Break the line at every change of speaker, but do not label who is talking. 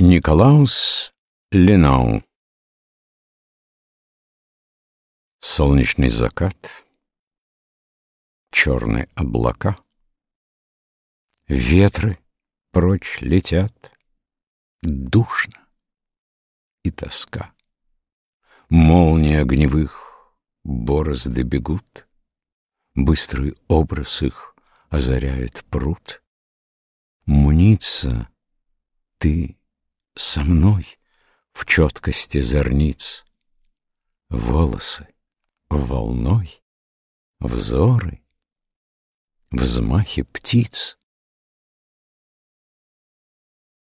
Николаус Ленау Солнечный закат, черные облака, Ветры прочь летят, душно и тоска. Молнии огневых борозды бегут, Быстрый образ их озаряет пруд. Мнится ты со мной в четкости зорниц, Волосы волной, взоры, взмахи птиц.